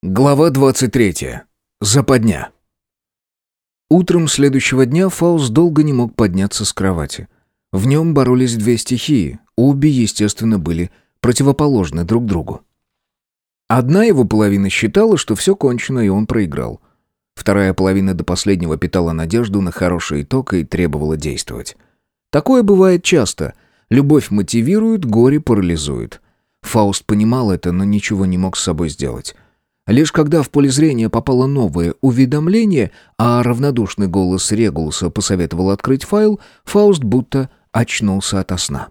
Глава 23. Западня. Утром следующего дня Фауст долго не мог подняться с кровати. В нем боролись две стихии, обе, естественно, были противоположны друг другу. Одна его половина считала, что все кончено, и он проиграл. Вторая половина до последнего питала надежду на хороший итог и требовала действовать. Такое бывает часто. Любовь мотивирует, горе парализует. Фауст понимал это, но ничего не мог с собой сделать. Лишь когда в поле зрения попало новое уведомление, а равнодушный голос Регулуса посоветовал открыть файл, Фауст будто очнулся ото сна.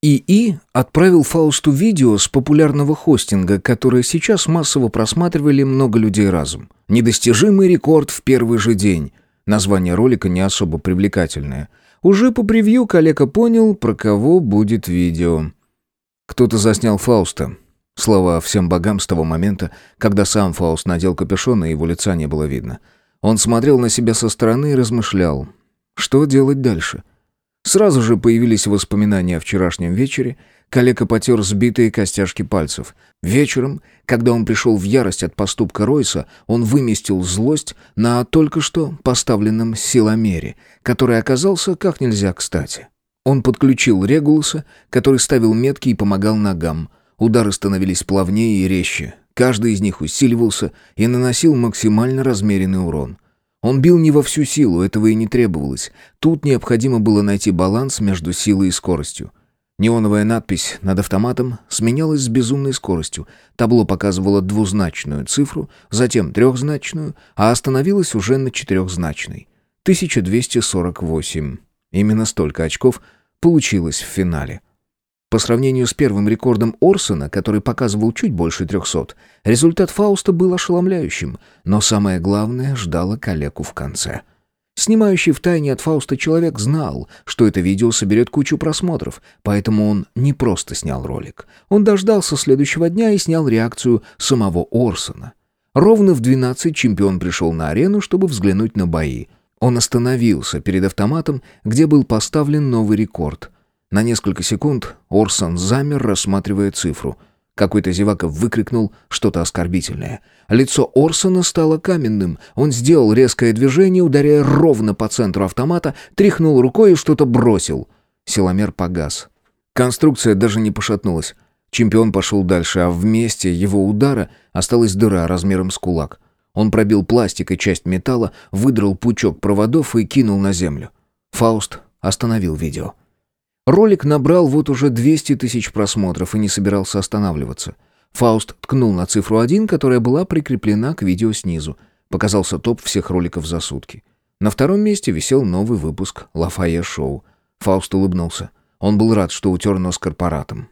ИИ отправил Фаусту видео с популярного хостинга, которое сейчас массово просматривали много людей разом. «Недостижимый рекорд в первый же день». Название ролика не особо привлекательное. Уже по превью коллега понял, про кого будет видео. Кто-то заснял Фауста. Слава всем богам с того момента, когда сам Фауст надел капюшон, и его лица не было видно. Он смотрел на себя со стороны и размышлял. Что делать дальше? Сразу же появились воспоминания о вчерашнем вечере. Калека потер сбитые костяшки пальцев. Вечером, когда он пришел в ярость от поступка Ройса, он выместил злость на только что поставленном силомере, который оказался как нельзя кстати. Он подключил Регулуса, который ставил метки и помогал ногам. Удары становились плавнее и резче. Каждый из них усиливался и наносил максимально размеренный урон. Он бил не во всю силу, этого и не требовалось. Тут необходимо было найти баланс между силой и скоростью. Неоновая надпись над автоматом сменялась с безумной скоростью. Табло показывало двузначную цифру, затем трехзначную, а остановилось уже на четырехзначной. 1248. Именно столько очков получилось в финале. По сравнению с первым рекордом Орсона, который показывал чуть больше 300, результат Фауста был ошеломляющим, но самое главное ждало калеку в конце. Снимающий в тайне от Фауста человек знал, что это видео соберет кучу просмотров, поэтому он не просто снял ролик. Он дождался следующего дня и снял реакцию самого Орсона. Ровно в 12 чемпион пришел на арену, чтобы взглянуть на бои. Он остановился перед автоматом, где был поставлен новый рекорд — на несколько секунд Орсон замер, рассматривая цифру. Какой-то зевака выкрикнул что-то оскорбительное. Лицо Орсона стало каменным. Он сделал резкое движение, ударяя ровно по центру автомата, тряхнул рукой и что-то бросил. Силомер погас. Конструкция даже не пошатнулась. Чемпион пошел дальше, а в месте его удара осталась дыра размером с кулак. Он пробил пластик и часть металла, выдрал пучок проводов и кинул на землю. Фауст остановил видео. Ролик набрал вот уже 200 тысяч просмотров и не собирался останавливаться. Фауст ткнул на цифру 1, которая была прикреплена к видео снизу. Показался топ всех роликов за сутки. На втором месте висел новый выпуск «Лафайе Шоу». Фауст улыбнулся. Он был рад, что утер нос корпоратом.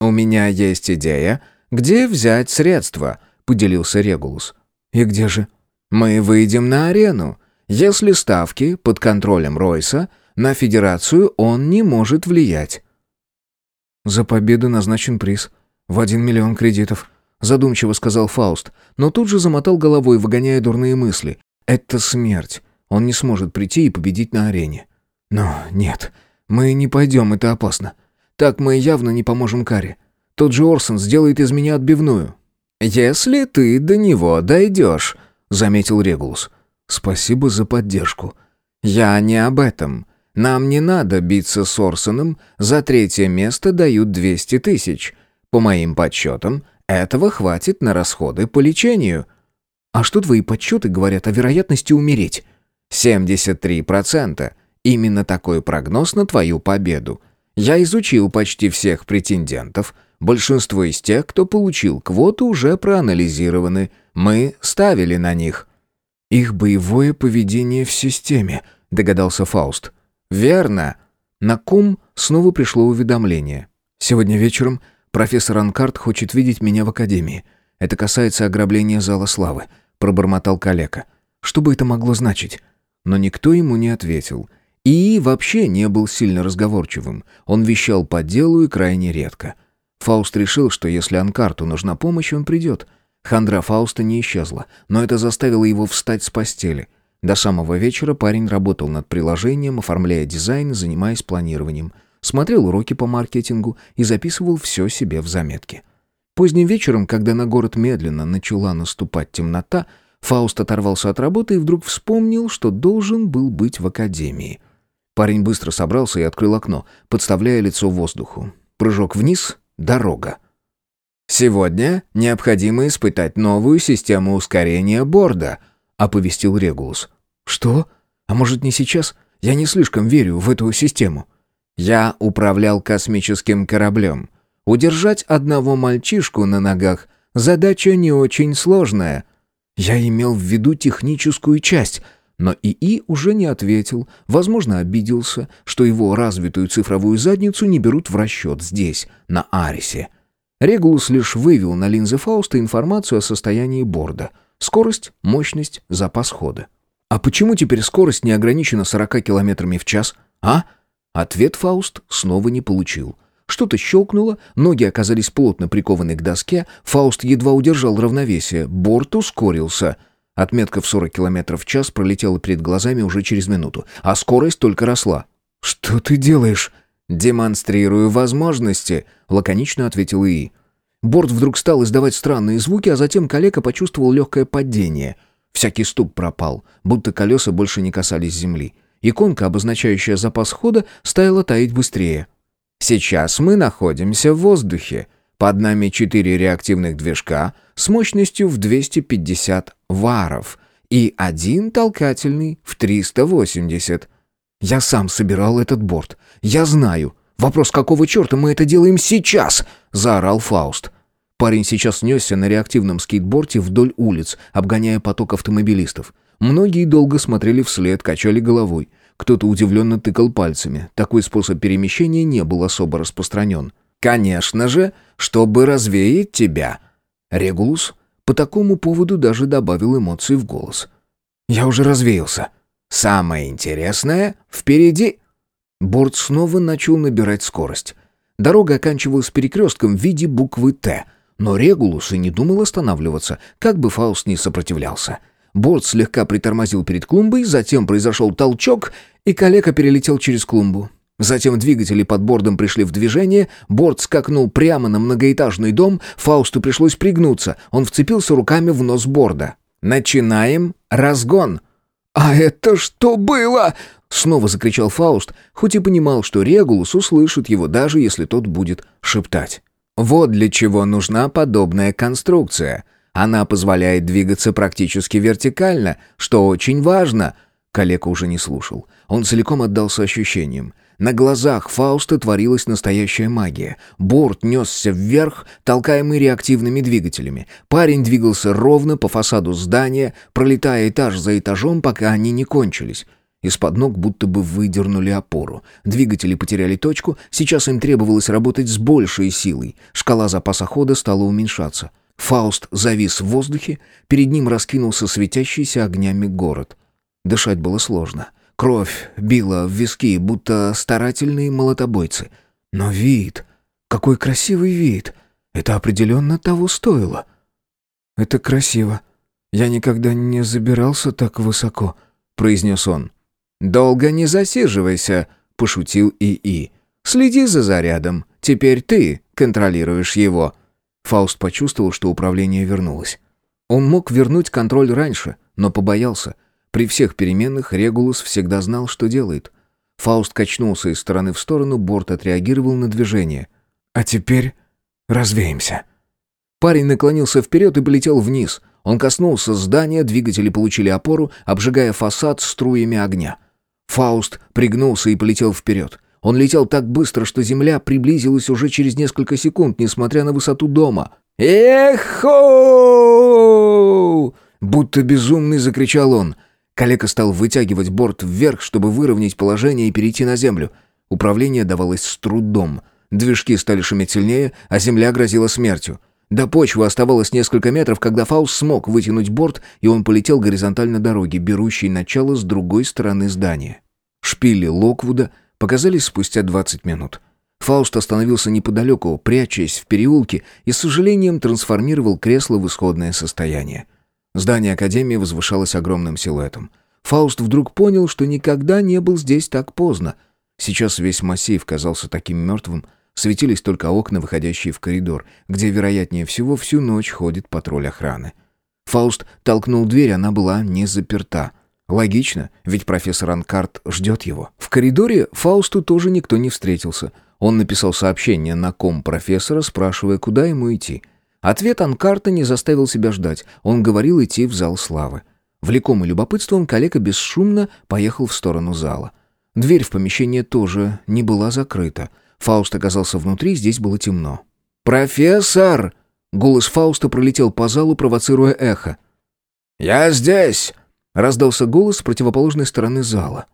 «У меня есть идея, где взять средства», — поделился Регулус. «И где же?» «Мы выйдем на арену. Если ставки под контролем Ройса, на федерацию он не может влиять. «За победу назначен приз. В один миллион кредитов», — задумчиво сказал Фауст, но тут же замотал головой, выгоняя дурные мысли. «Это смерть. Он не сможет прийти и победить на арене». «Но нет, мы не пойдем, это опасно. Так мы явно не поможем Каре. Тот же Орсон сделает из меня отбивную». «Если ты до него дойдешь», — заметил Регулус. «Спасибо за поддержку». «Я не об этом. Нам не надо биться с Орсоном, за третье место дают 200 тысяч. По моим подсчетам, этого хватит на расходы по лечению». «А что твои подсчеты говорят о вероятности умереть?» «73%. Именно такой прогноз на твою победу. Я изучил почти всех претендентов. Большинство из тех, кто получил квоту, уже проанализированы. Мы ставили на них». «Их боевое поведение в системе», — догадался Фауст. «Верно». На ком снова пришло уведомление. «Сегодня вечером профессор Анкарт хочет видеть меня в академии. Это касается ограбления Зала Славы», — пробормотал калека. «Что бы это могло значить?» Но никто ему не ответил. И вообще не был сильно разговорчивым. Он вещал по делу и крайне редко. Фауст решил, что если Анкарту нужна помощь, он придет. Хандра Фауста не исчезла, но это заставило его встать с постели — до самого вечера парень работал над приложением, оформляя дизайн, занимаясь планированием. Смотрел уроки по маркетингу и записывал все себе в заметки. Поздним вечером, когда на город медленно начала наступать темнота, Фауст оторвался от работы и вдруг вспомнил, что должен был быть в академии. Парень быстро собрался и открыл окно, подставляя лицо воздуху. Прыжок вниз — дорога. «Сегодня необходимо испытать новую систему ускорения борда», — оповестил Регулус. «Что? А может, не сейчас? Я не слишком верю в эту систему». «Я управлял космическим кораблем. Удержать одного мальчишку на ногах — задача не очень сложная». «Я имел в виду техническую часть», но ИИ уже не ответил, возможно, обиделся, что его развитую цифровую задницу не берут в расчет здесь, на Арисе. Регулус лишь вывел на линзы Фауста информацию о состоянии борда. Скорость, мощность, запас хода. «А почему теперь скорость не ограничена 40 километрами в час, а?» Ответ Фауст снова не получил. Что-то щелкнуло, ноги оказались плотно прикованы к доске, Фауст едва удержал равновесие, борт ускорился. Отметка в 40 км в час пролетела перед глазами уже через минуту, а скорость только росла. «Что ты делаешь?» «Демонстрирую возможности», — лаконично ответил ИИ. Борт вдруг стал издавать странные звуки, а затем калека почувствовал легкое падение. Всякий стук пропал, будто колеса больше не касались земли. Иконка, обозначающая запас хода, стала таять быстрее. «Сейчас мы находимся в воздухе. Под нами четыре реактивных движка с мощностью в 250 варов и один толкательный в 380. Я сам собирал этот борт. Я знаю. Вопрос, какого черта мы это делаем сейчас?» — заорал Фауст. Парень сейчас несся на реактивном скейтборде вдоль улиц, обгоняя поток автомобилистов. Многие долго смотрели вслед, качали головой. Кто-то удивленно тыкал пальцами. Такой способ перемещения не был особо распространен. «Конечно же, чтобы развеять тебя!» Регулус по такому поводу даже добавил эмоций в голос. «Я уже развеялся. Самое интересное впереди!» Борт снова начал набирать скорость. Дорога оканчивалась перекрестком в виде буквы «Т», но Регулус и не думал останавливаться, как бы Фауст не сопротивлялся. Борт слегка притормозил перед клумбой, затем произошел толчок, и калека перелетел через клумбу. Затем двигатели под бордом пришли в движение, борт скакнул прямо на многоэтажный дом, Фаусту пришлось пригнуться, он вцепился руками в нос борда. «Начинаем разгон!» «А это что было?» Снова закричал Фауст, хоть и понимал, что Регулус услышит его, даже если тот будет шептать. «Вот для чего нужна подобная конструкция. Она позволяет двигаться практически вертикально, что очень важно». Калека уже не слушал. Он целиком отдался ощущениям. На глазах Фауста творилась настоящая магия. Борт несся вверх, толкаемый реактивными двигателями. Парень двигался ровно по фасаду здания, пролетая этаж за этажом, пока они не кончились. Из-под ног будто бы выдернули опору. Двигатели потеряли точку, сейчас им требовалось работать с большей силой. Шкала запаса хода стала уменьшаться. Фауст завис в воздухе, перед ним раскинулся светящийся огнями город. Дышать было сложно. Кровь била в виски, будто старательные молотобойцы. Но вид... Какой красивый вид! Это определенно того стоило. «Это красиво. Я никогда не забирался так высоко», — произнес он. «Долго не засиживайся», — пошутил ИИ. «Следи за зарядом. Теперь ты контролируешь его». Фауст почувствовал, что управление вернулось. Он мог вернуть контроль раньше, но побоялся. При всех переменных Регулус всегда знал, что делает. Фауст качнулся из стороны в сторону, борт отреагировал на движение. «А теперь развеемся». Парень наклонился вперед и полетел вниз. Он коснулся здания, двигатели получили опору, обжигая фасад струями огня. Фауст пригнулся и полетел вперед. Он летел так быстро, что земля приблизилась уже через несколько секунд, несмотря на высоту дома. «Эхо!» Будто безумный закричал он. Калека стал вытягивать борт вверх, чтобы выровнять положение и перейти на землю. Управление давалось с трудом. Движки стали шуметь сильнее, а земля грозила смертью. До почвы оставалось несколько метров, когда Фаус смог вытянуть борт, и он полетел горизонтально дороге, берущей начало с другой стороны здания. Шпили Локвуда показались спустя 20 минут. Фауст остановился неподалеку, прячась в переулке, и с сожалением трансформировал кресло в исходное состояние. Здание Академии возвышалось огромным силуэтом. Фауст вдруг понял, что никогда не был здесь так поздно. Сейчас весь массив казался таким мертвым, Светились только окна, выходящие в коридор, где, вероятнее всего, всю ночь ходит патруль охраны. Фауст толкнул дверь, она была не заперта. Логично, ведь профессор Анкарт ждет его. В коридоре Фаусту тоже никто не встретился. Он написал сообщение на ком профессора, спрашивая, куда ему идти. Ответ Анкарта не заставил себя ждать. Он говорил идти в зал славы. Влекомый любопытством, калека бесшумно поехал в сторону зала. Дверь в помещение тоже не была закрыта. Фауст оказался внутри, здесь было темно. «Профессор!» Голос Фауста пролетел по залу, провоцируя эхо. «Я здесь!» Раздался голос с противоположной стороны зала.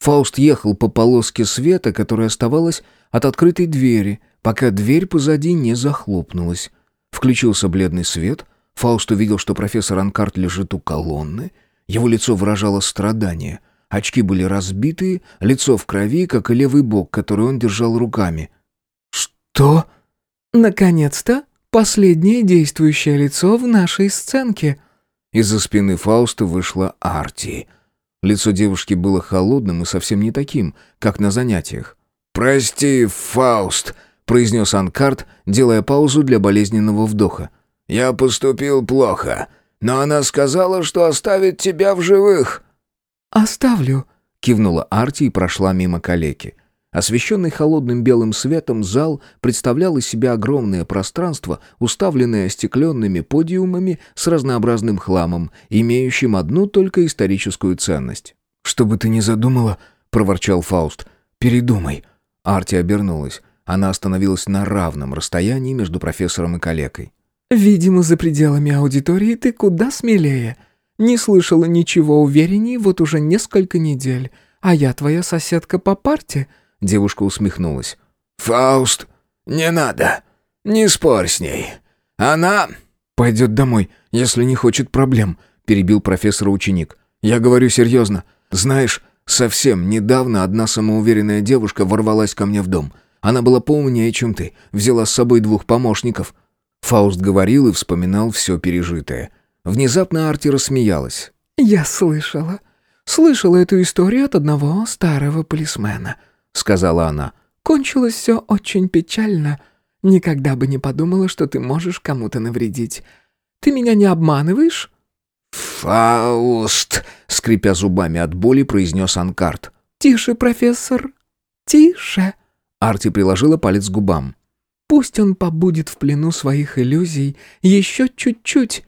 Фауст ехал по полоске света, которая оставалась от открытой двери, пока дверь позади не захлопнулась. Включился бледный свет. Фауст увидел, что профессор Анкарт лежит у колонны. Его лицо выражало страдание. Очки были разбитые, лицо в крови, как и левый бок, который он держал руками. «Что?» «Наконец-то последнее действующее лицо в нашей сценке». Из-за спины Фауста вышла Арти. Лицо девушки было холодным и совсем не таким, как на занятиях. «Прости, Фауст», — произнес Анкарт, делая паузу для болезненного вдоха. «Я поступил плохо, но она сказала, что оставит тебя в живых». «Оставлю», — кивнула Арти и прошла мимо калеки. Освещенный холодным белым светом зал представлял из себя огромное пространство, уставленное остекленными подиумами с разнообразным хламом, имеющим одну только историческую ценность. «Что бы ты ни задумала», — проворчал Фауст, — «передумай». Арти обернулась. Она остановилась на равном расстоянии между профессором и калекой. «Видимо, за пределами аудитории ты куда смелее», не слышала ничего уверенней вот уже несколько недель. А я твоя соседка по парте?» Девушка усмехнулась. «Фауст, не надо. Не спорь с ней. Она...» «Пойдет домой, если не хочет проблем», — перебил профессора ученик. «Я говорю серьезно. Знаешь, совсем недавно одна самоуверенная девушка ворвалась ко мне в дом. Она была поумнее, чем ты. Взяла с собой двух помощников». Фауст говорил и вспоминал все пережитое. Внезапно Арти рассмеялась. «Я слышала. Слышала эту историю от одного старого полисмена», — сказала она. «Кончилось все очень печально. Никогда бы не подумала, что ты можешь кому-то навредить. Ты меня не обманываешь?» «Фауст!» — скрипя зубами от боли, произнес Анкарт. «Тише, профессор, тише!» Арти приложила палец к губам. «Пусть он побудет в плену своих иллюзий еще чуть-чуть.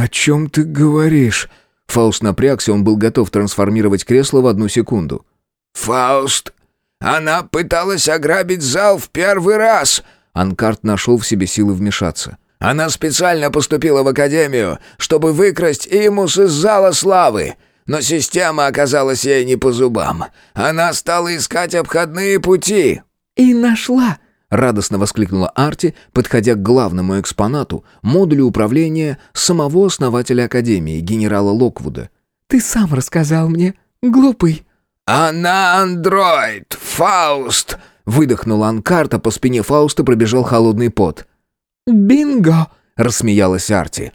«О чем ты говоришь?» Фауст напрягся, он был готов трансформировать кресло в одну секунду. «Фауст! Она пыталась ограбить зал в первый раз!» Анкарт нашел в себе силы вмешаться. «Она специально поступила в академию, чтобы выкрасть имус из зала славы!» Но система оказалась ей не по зубам. Она стала искать обходные пути. «И нашла!» Радостно воскликнула Арти, подходя к главному экспонату, модулю управления самого основателя Академии, генерала Локвуда. «Ты сам рассказал мне, глупый». «Она андроид, Фауст!» выдохнула Анкарта, по спине Фауста пробежал холодный пот. «Бинго!» — рассмеялась Арти.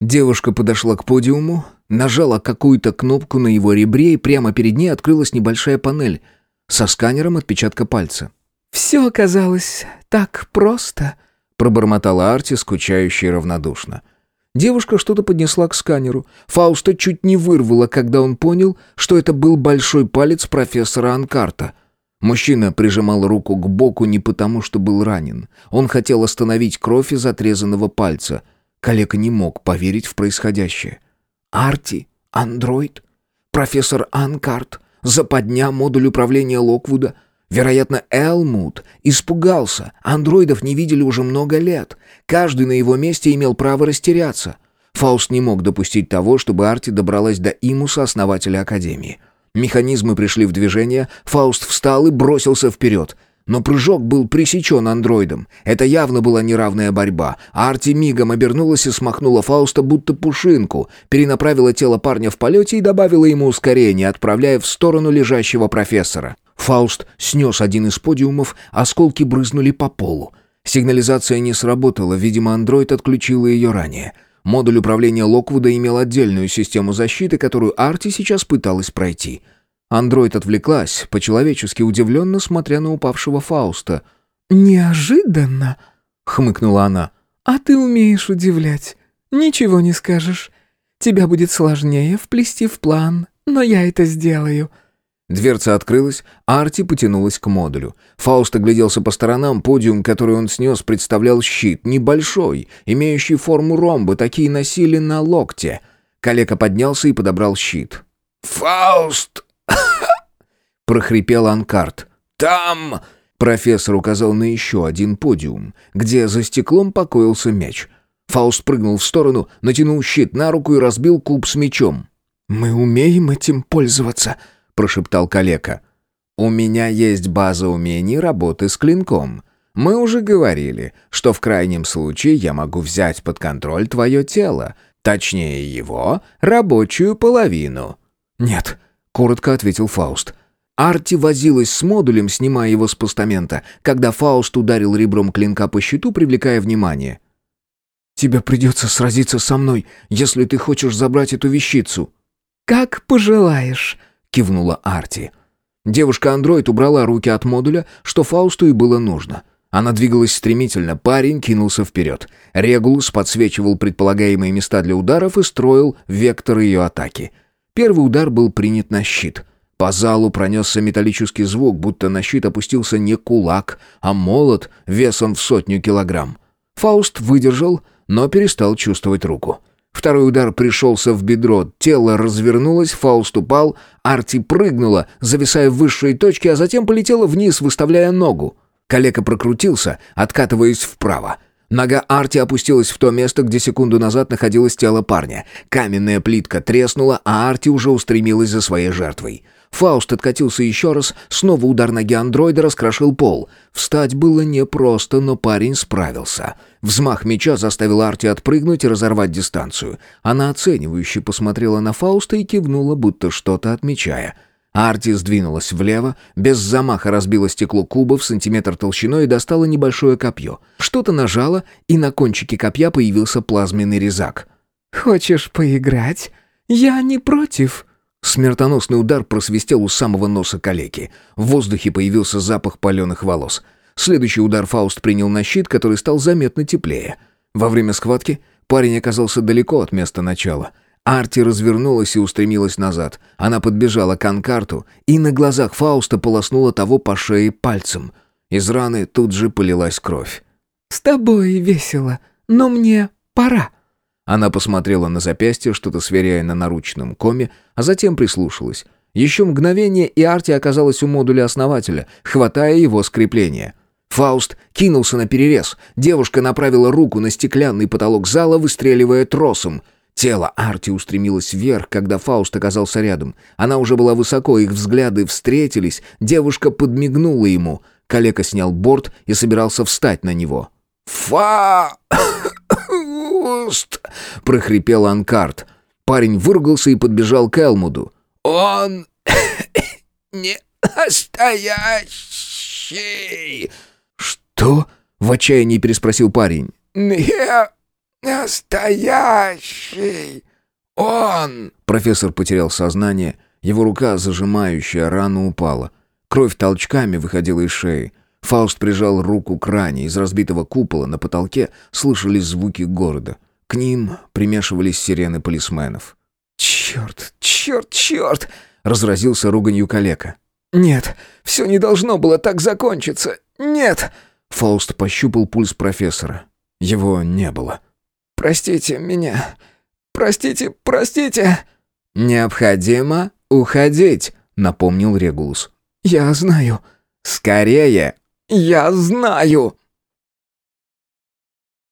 Девушка подошла к подиуму, нажала какую-то кнопку на его ребре, и прямо перед ней открылась небольшая панель со сканером отпечатка пальца. «Все оказалось так просто», — пробормотала Арти, скучающе и равнодушно. Девушка что-то поднесла к сканеру. Фауста чуть не вырвала, когда он понял, что это был большой палец профессора Анкарта. Мужчина прижимал руку к боку не потому, что был ранен. Он хотел остановить кровь из отрезанного пальца. Калека не мог поверить в происходящее. «Арти? Андроид? Профессор Анкарт? Западня модуль управления Локвуда?» Вероятно, Элмут испугался. Андроидов не видели уже много лет. Каждый на его месте имел право растеряться. Фауст не мог допустить того, чтобы Арти добралась до Имуса, основателя Академии. Механизмы пришли в движение, Фауст встал и бросился вперед. Но прыжок был пресечен андроидом. Это явно была неравная борьба. Арти мигом обернулась и смахнула Фауста будто пушинку, перенаправила тело парня в полете и добавила ему ускорение, отправляя в сторону лежащего профессора. Фауст снес один из подиумов, осколки брызнули по полу. Сигнализация не сработала, видимо, андроид отключил ее ранее. Модуль управления Локвуда имел отдельную систему защиты, которую Арти сейчас пыталась пройти. Андроид отвлеклась, по-человечески удивленно смотря на упавшего Фауста. «Неожиданно», — хмыкнула она. «А ты умеешь удивлять. Ничего не скажешь. Тебя будет сложнее вплести в план, но я это сделаю». Дверца открылась, а Арти потянулась к модулю. Фауст огляделся по сторонам, подиум, который он снес, представлял щит, небольшой, имеющий форму ромба, такие носили на локте. Калека поднялся и подобрал щит. «Фауст!» — прохрипел Анкарт. «Там...» — профессор указал на еще один подиум, где за стеклом покоился мяч. Фауст прыгнул в сторону, натянул щит на руку и разбил куб с мячом. «Мы умеем этим пользоваться», — прошептал калека. «У меня есть база умений работы с клинком. Мы уже говорили, что в крайнем случае я могу взять под контроль твое тело, точнее его, рабочую половину». «Нет», — коротко ответил Фауст. Арти возилась с модулем, снимая его с постамента, когда Фауст ударил ребром клинка по щиту, привлекая внимание. «Тебе придется сразиться со мной, если ты хочешь забрать эту вещицу». «Как пожелаешь», кивнула Арти. Девушка-андроид убрала руки от модуля, что Фаусту и было нужно. Она двигалась стремительно, парень кинулся вперед. Регулус подсвечивал предполагаемые места для ударов и строил вектор ее атаки. Первый удар был принят на щит. По залу пронесся металлический звук, будто на щит опустился не кулак, а молот весом в сотню килограмм. Фауст выдержал, но перестал чувствовать руку. Второй удар пришелся в бедро, тело развернулось, Фауст упал, Арти прыгнула, зависая в высшей точке, а затем полетела вниз, выставляя ногу. Калека прокрутился, откатываясь вправо. Нога Арти опустилась в то место, где секунду назад находилось тело парня. Каменная плитка треснула, а Арти уже устремилась за своей жертвой. Фауст откатился еще раз, снова удар ноги андроида раскрошил пол. Встать было непросто, но парень справился. Взмах меча заставил Арти отпрыгнуть и разорвать дистанцию. Она оценивающе посмотрела на Фауста и кивнула, будто что-то отмечая. Арти сдвинулась влево, без замаха разбила стекло куба в сантиметр толщиной и достала небольшое копье. Что-то нажала, и на кончике копья появился плазменный резак. «Хочешь поиграть? Я не против», Смертоносный удар просвистел у самого носа калеки. В воздухе появился запах паленых волос. Следующий удар Фауст принял на щит, который стал заметно теплее. Во время схватки парень оказался далеко от места начала. Арти развернулась и устремилась назад. Она подбежала к анкарту и на глазах Фауста полоснула того по шее пальцем. Из раны тут же полилась кровь. «С тобой весело, но мне пора», она посмотрела на запястье, что-то сверяя на наручном коме, а затем прислушалась. Еще мгновение, и Арти оказалась у модуля основателя, хватая его скрепление. Фауст кинулся на перерез. Девушка направила руку на стеклянный потолок зала, выстреливая тросом. Тело Арти устремилось вверх, когда Фауст оказался рядом. Она уже была высоко, их взгляды встретились. Девушка подмигнула ему. Калека снял борт и собирался встать на него. «Фа!» «Уст!» — прохрипел Анкарт. Парень выругался и подбежал к Элмуду. «Он не настоящий!» «Что?» — в отчаянии переспросил парень. «Не настоящий! Он!» Профессор потерял сознание, его рука, зажимающая рану, упала. Кровь толчками выходила из шеи. Фауст прижал руку к ране. Из разбитого купола на потолке слышались звуки города. К ним примешивались сирены полисменов. «Черт, черт, черт!» — разразился руганью калека. «Нет, все не должно было так закончиться! Нет!» Фауст пощупал пульс профессора. Его не было. «Простите меня! Простите, простите!» «Необходимо уходить», — напомнил Регулус. «Я знаю». «Скорее!» «Я знаю!»